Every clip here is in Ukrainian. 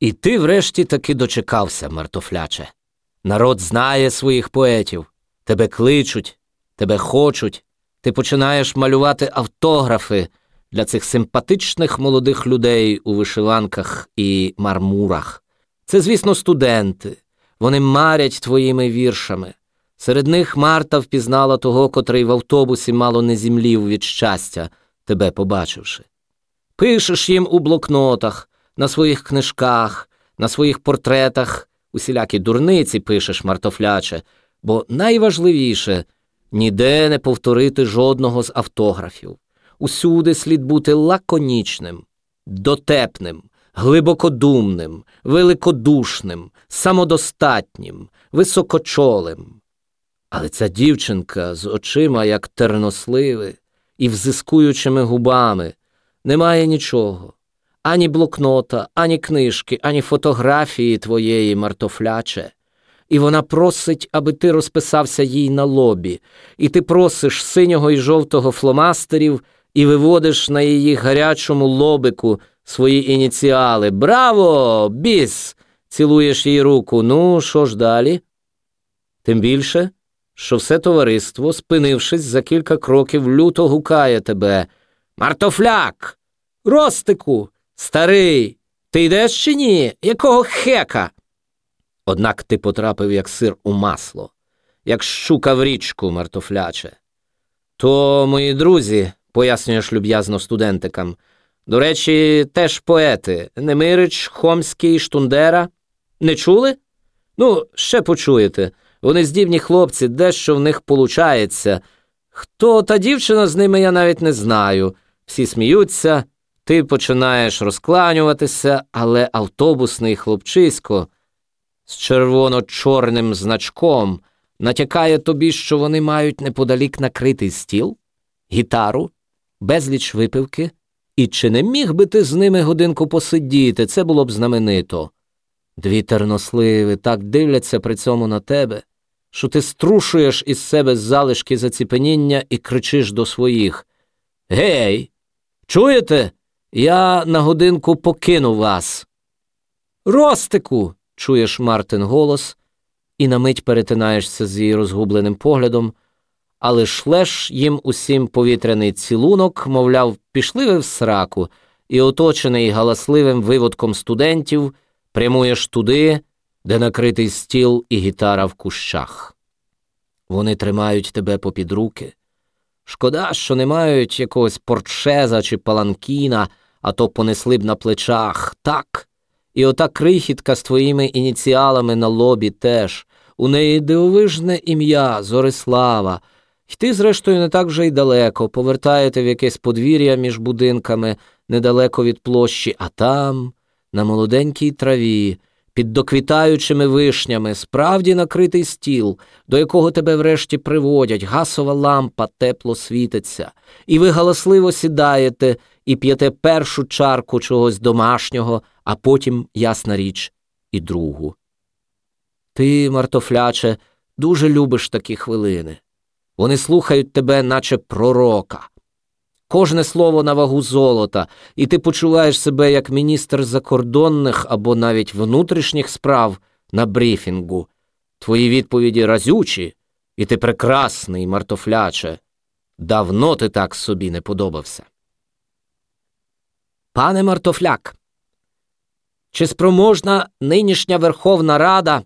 І ти врешті таки дочекався, мартофляче. Народ знає своїх поетів, тебе кличуть, тебе хочуть, ти починаєш малювати автографи для цих симпатичних молодих людей у вишиванках і мармурах. Це, звісно, студенти. Вони марять твоїми віршами. Серед них Марта впізнала того, котрий в автобусі мало не зімлів від щастя, тебе побачивши. Пишеш їм у блокнотах, на своїх книжках, на своїх портретах, усілякі дурниці пишеш, мартофляче, бо найважливіше ніде не повторити жодного з автографів. Усюди слід бути лаконічним, дотепним, глибокодумним, великодушним, самодостатнім, високочолим. Але ця дівчинка з очима, як терносливи, і взискуючими губами, не має нічого ані блокнота, ані книжки, ані фотографії твоєї мартофляче. І вона просить, аби ти розписався їй на лобі, і ти просиш синього і жовтого фломастерів і виводиш на її гарячому лобику свої ініціали. Браво! Біс! Цілуєш їй руку. Ну, що ж далі? Тим більше, що все товариство, спинившись за кілька кроків, люто гукає тебе. Мартофляк! Ростику! Старий! Ти йдеш чи ні? Якого хека? Однак ти потрапив, як сир у масло, як щука в річку, мартофляче. То, мої друзі, пояснюєш люб'язно студентикам. До речі, теж поети Немирич, Хомський, Штундера. Не чули? Ну, ще почуєте. Вони здібні хлопці, дещо в них получається. Хто та дівчина з ними я навіть не знаю. Всі сміються, ти починаєш розкланюватися, але автобусний хлопчисько з червоно-чорним значком натякає тобі, що вони мають неподалік накритий стіл, гітару, безліч випивки, і чи не міг би ти з ними годинку посидіти, це було б знаменито. Дві терносливи так дивляться при цьому на тебе, що ти струшуєш із себе залишки заціпеніння і кричиш до своїх Гей, чуєте? Я на годинку покину вас. Ростику, чуєш Мартин голос, і на мить перетинаєшся з її розгубленим поглядом, але шлеш їм усім повітряний цілунок, мовляв, пішли ви в сраку, і, оточений галасливим виводком студентів, прямуєш туди, де накритий стіл і гітара в кущах. Вони тримають тебе попід руки. Шкода, що не мають якогось портшеза чи паланкіна, а то понесли б на плечах. Так. І ота крихітка з твоїми ініціалами на лобі теж. У неї дивовижне ім'я Зорислава. І ти, зрештою, не так вже й далеко, повертаєте в якесь подвір'я між будинками недалеко від площі, а там, на молоденькій траві, під доквітаючими вишнями, справді накритий стіл, до якого тебе врешті приводять, гасова лампа тепло світиться, і ви галасливо сідаєте і п'єте першу чарку чогось домашнього, а потім, ясна річ, і другу. Ти, мартофляче, дуже любиш такі хвилини. Вони слухають тебе, наче пророка. Кожне слово на вагу золота, і ти почуваєш себе як міністр закордонних або навіть внутрішніх справ на брифінгу. Твої відповіді разючі, і ти прекрасний, мартофляче. Давно ти так собі не подобався. Пане Мартофляк, чи спроможна нинішня Верховна Рада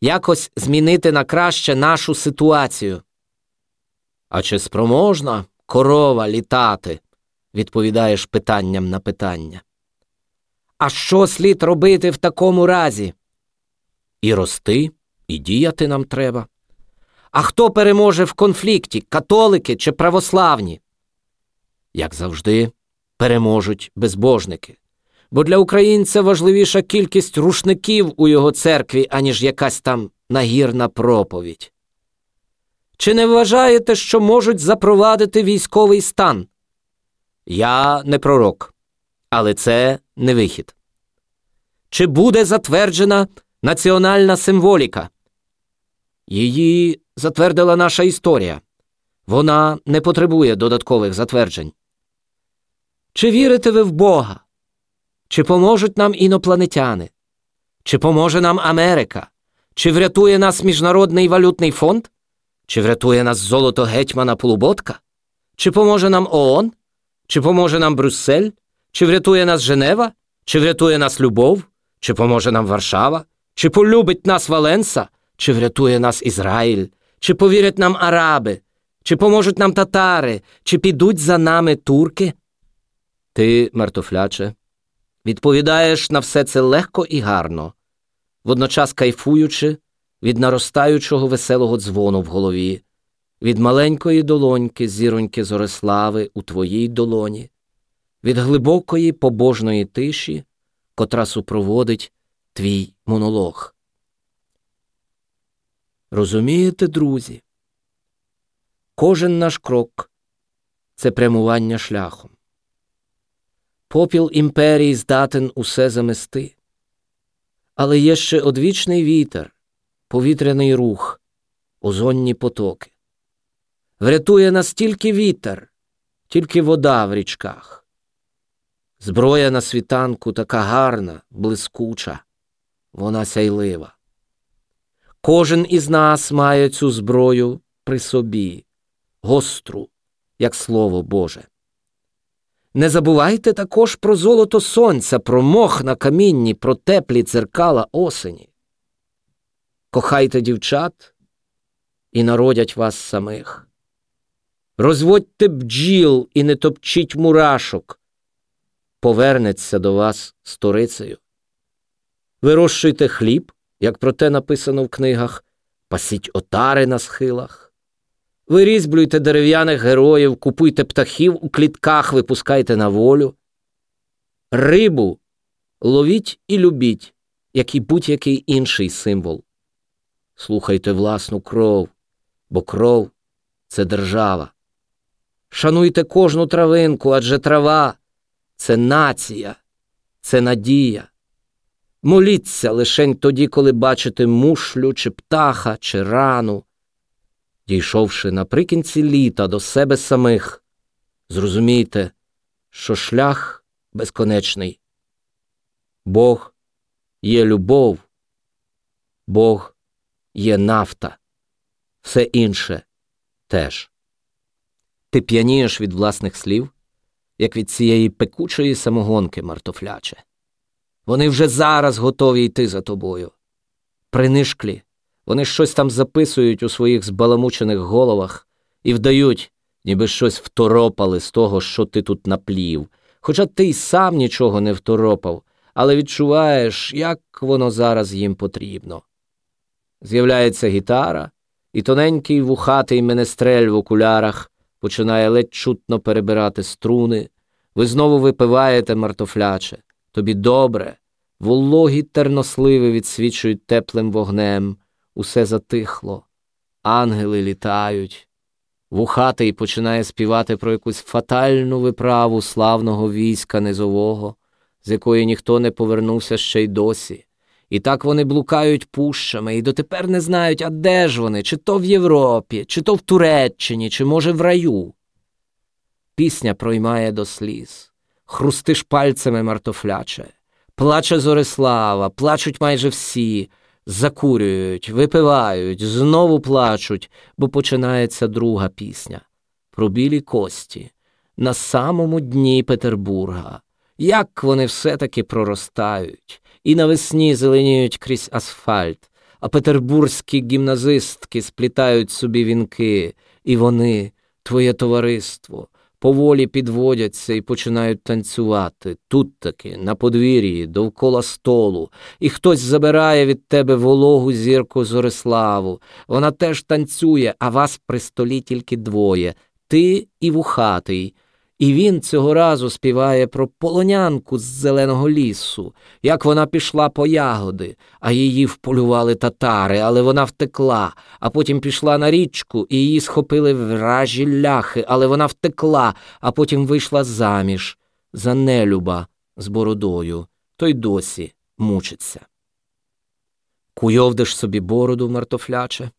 якось змінити на краще нашу ситуацію? А чи спроможна корова літати? відповідаєш питанням на питання. А що слід робити в такому разі? І рости, і діяти нам треба. А хто переможе в конфлікті, католики чи православні? Як завжди, переможуть безбожники. Бо для українця важливіша кількість рушників у його церкві, аніж якась там нагірна проповідь. Чи не вважаєте, що можуть запровадити військовий стан? Я не пророк, але це не вихід. Чи буде затверджена національна символіка? Її затвердила наша історія. Вона не потребує додаткових затверджень. Чи вірите ви в Бога? Чи поможуть нам інопланетяни? Чи поможе нам Америка? Чи врятує нас Міжнародний валютний фонд? Чи врятує нас золото гетьмана Полуботка? Чи поможе нам ООН? Чи поможе нам Брюссель? Чи врятує нас Женева? Чи врятує нас любов? Чи поможе нам Варшава? Чи полюбить нас Валенса? Чи врятує нас Ізраїль? Чи повірять нам араби? Чи поможуть нам татари? Чи підуть за нами турки? Ти, мертофляче, відповідаєш на все це легко і гарно, водночас кайфуючи від наростаючого веселого дзвону в голові, від маленької долоньки, зіроньки Зорислави у твоїй долоні, від глибокої побожної тиші, котра супроводить твій монолог. Розумієте, друзі? Кожен наш крок це прямування шляхом. Попіл імперії здатен усе замести. Але є ще одвічний вітер, повітряний рух, озонні потоки. Врятує нас тільки вітер, тільки вода в річках. Зброя на світанку така гарна, блискуча, вона сяйлива. Кожен із нас має цю зброю при собі, гостру, як слово Боже. Не забувайте також про золото сонця, про мох на камінні, про теплі дзеркала осені. Кохайте дівчат і народять вас самих. Розводьте бджіл і не топчіть мурашок, повернеться до вас сторицею. Вирощуйте хліб, як про те написано в книгах, пасіть отари на схилах. Вирізблюйте дерев'яних героїв, купуйте птахів у клітках, випускайте на волю. Рибу ловіть і любіть, як і будь-який інший символ. Слухайте власну кров, бо кров це держава. Шануйте кожну травинку, адже трава це нація, це надія. Моліться лишень тоді, коли бачите мушлю, чи птаха, чи рану. Дійшовши наприкінці літа до себе самих, зрозумійте, що шлях безконечний. Бог є любов, Бог є нафта, все інше теж. Ти п'янієш від власних слів, як від цієї пекучої самогонки мартофляче. Вони вже зараз готові йти за тобою. Принишклі, вони щось там записують у своїх збаламучених головах і вдають, ніби щось второпали з того, що ти тут наплів. Хоча ти й сам нічого не второпав, але відчуваєш, як воно зараз їм потрібно. З'являється гітара, і тоненький вухатий менестрель в окулярах починає ледь чутно перебирати струни. Ви знову випиваєте мартофляче. Тобі добре, вологі терносливи відсвічують теплим вогнем усе затихло, ангели літають. Вухатий починає співати про якусь фатальну виправу славного війська низового, з якої ніхто не повернувся ще й досі. І так вони блукають пущами і дотепер не знають, а де ж вони, чи то в Європі, чи то в Туреччині, чи, може, в раю. Пісня проймає до сліз, хрустиш пальцями мартофляче, плаче Зорислава, плачуть майже всі, закурюють, випивають, знову плачуть, бо починається друга пісня. Про білі кості. На самому дні Петербурга. Як вони все-таки проростають, і навесні зеленіють крізь асфальт, а петербурзькі гімназистки сплітають собі вінки, і вони, твоє товариство, поволі підводяться і починають танцювати тут таки, на подвір'ї, довкола столу, і хтось забирає від тебе вологу зірку Зориславу. Вона теж танцює, а вас при столі тільки двоє ти і вухатий. І він цього разу співає про полонянку з зеленого лісу, як вона пішла по ягоди, а її вполювали татари, але вона втекла, а потім пішла на річку, і її схопили вражі ляхи, але вона втекла, а потім вийшла заміж за нелюба з бородою, той досі мучиться. Куйовдиш собі бороду, мартофляче,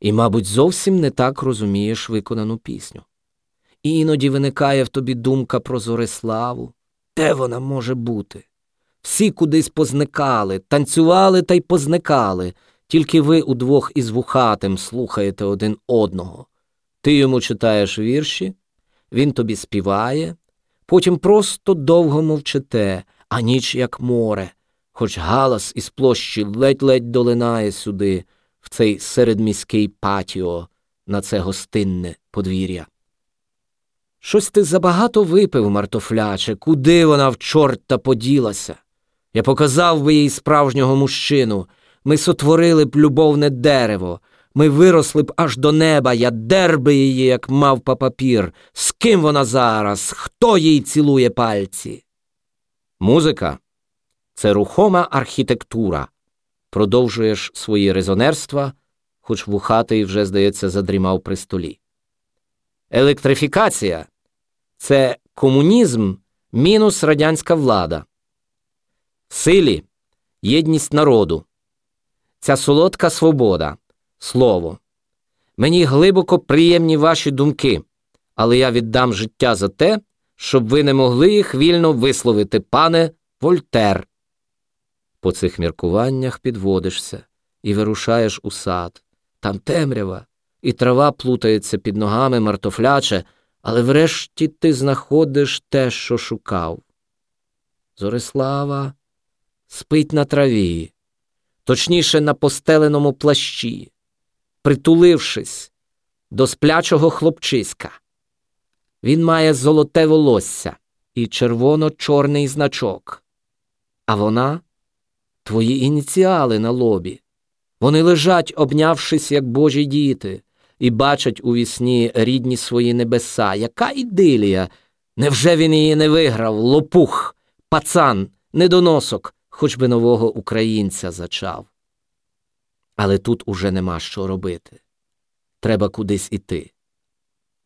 і, мабуть, зовсім не так розумієш виконану пісню. Іноді виникає в тобі думка про Зориславу. Де вона може бути? Всі кудись позникали, танцювали та й позникали, тільки ви удвох із вухатим слухаєте один одного. Ти йому читаєш вірші, він тобі співає, потім просто довго мовчите, а ніч, як море, хоч галас із площі ледь-ледь долинає сюди, в цей середміський патіо, на це гостинне подвір'я. Щось ти забагато випив, мартофляче, куди вона в чорта поділася? Я показав би їй справжнього мужчину. Ми сотворили б любовне дерево, ми виросли б аж до неба, я дер би її, як мавпа папір. З ким вона зараз? Хто їй цілує пальці? Музика це рухома архітектура. Продовжуєш свої резонерства, хоч вухатий вже, здається, задрімав при столі. Електрифікація це комунізм мінус радянська влада. В силі єдність народу. Ця солодка свобода, слово. Мені глибоко приємні ваші думки, але я віддам життя за те, щоб ви не могли їх вільно висловити, пане Вольтер. По цих міркуваннях підводишся і вирушаєш у сад. Там темрява, і трава плутається під ногами мартофляче, але врешті ти знаходиш те, що шукав. Зорислава спить на траві, точніше, на постеленому плащі, притулившись до сплячого хлопчиська. Він має золоте волосся і червоно-чорний значок, а вона твої ініціали на лобі. Вони лежать, обнявшись, як божі діти, і бачать у вісні рідні свої небеса. Яка ідилія! Невже він її не виграв? Лопух, пацан, недоносок, хоч би нового українця зачав. Але тут уже нема що робити. Треба кудись іти.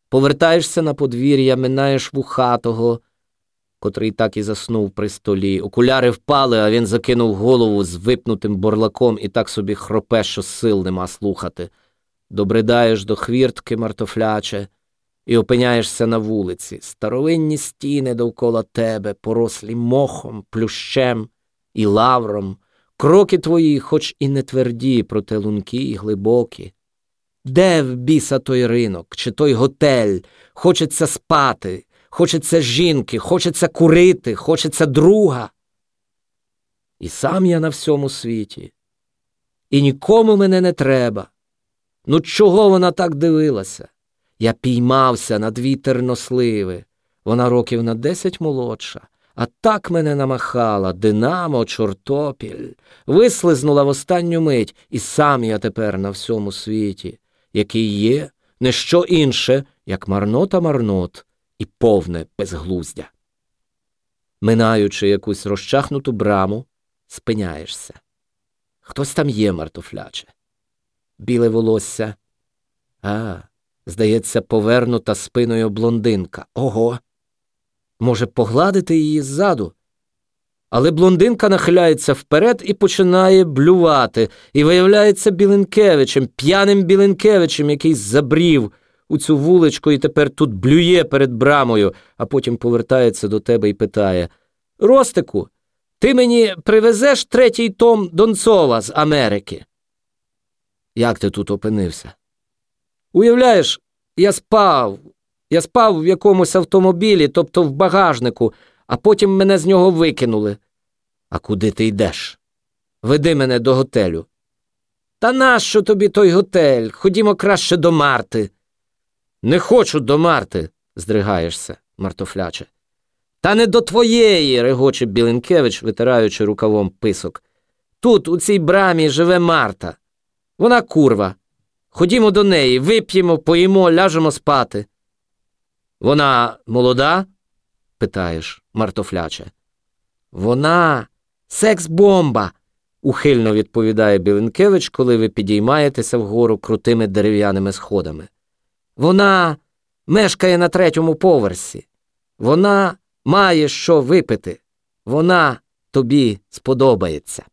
Повертаєшся на подвір'я, минаєш вухатого, котрий так і заснув при столі. Окуляри впали, а він закинув голову з випнутим борлаком і так собі хропе, що сил нема слухати. Добридаєш до хвіртки мартофляче і опиняєшся на вулиці. Старовинні стіни довкола тебе, порослі мохом, плющем і лавром. Кроки твої, хоч і не тверді, проте лункі й глибокі. Де в біса той ринок, чи той готель? Хочеться спати, хочеться жінки, хочеться курити, хочеться друга. І сам я на всьому світі, і нікому мене не треба. Ну, чого вона так дивилася? Я піймався на дві терносливи. Вона років на десять молодша, а так мене намахала динамо, чортопіль, вислизнула в останню мить, і сам я тепер на всьому світі, який є не що інше, як марнота марнот і повне безглуздя. Минаючи якусь розчахнуту браму, спиняєшся. Хтось там є, мартофляче. Біле волосся. А, здається, повернута спиною блондинка. Ого. Може, погладити її ззаду? Але блондинка нахиляється вперед і починає блювати, і виявляється Біленкевичем, п'яним Біленкевичем, який забрів у цю вуличку і тепер тут блює перед брамою, а потім повертається до тебе і питає Ростику, ти мені привезеш третій том Донцова з Америки? Як ти тут опинився? Уявляєш, я спав. Я спав в якомусь автомобілі, тобто в багажнику, а потім мене з нього викинули. А куди ти йдеш? Веди мене до готелю. Та нащо тобі той готель? Ходімо краще до Марти. Не хочу до Марти, здригаєшся, мартофляче. Та не до твоєї, регоче Біленкевич, витираючи рукавом писок. Тут, у цій брамі, живе Марта. Вона курва. Ходімо до неї, вип'ємо, поїмо, ляжемо спати. Вона молода? питаєш, мартофляче. Вона секс-бомба, ухильно відповідає Біленкевич, коли ви підіймаєтеся вгору крутими дерев'яними сходами. Вона мешкає на третьому поверсі. Вона має що випити. Вона тобі сподобається.